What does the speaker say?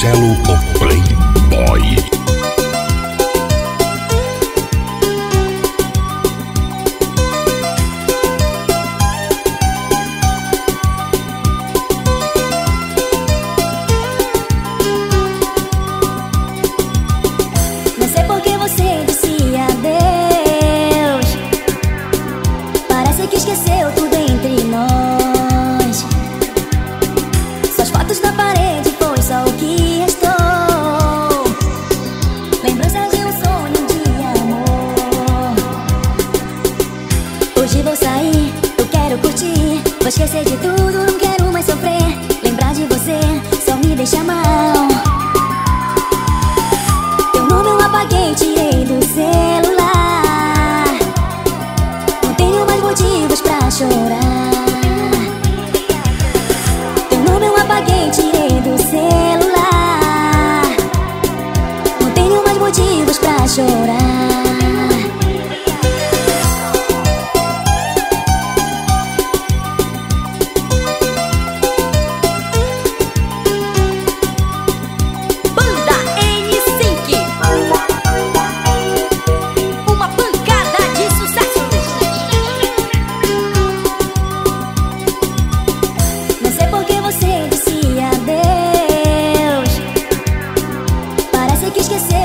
Marcelo o Playboy. Não sei você disse Deus. Parece que esqueceu tudo. Vou esquecer de tudo, não quero mais sofrer. Lembrar de você só me deixa mal. Teu nome eu apaguei, tirei do celular. Não tenho mais motivos pra chorar. Teu nome eu apaguei, tirei do celular. Não tenho mais motivos pra chorar. esquecer.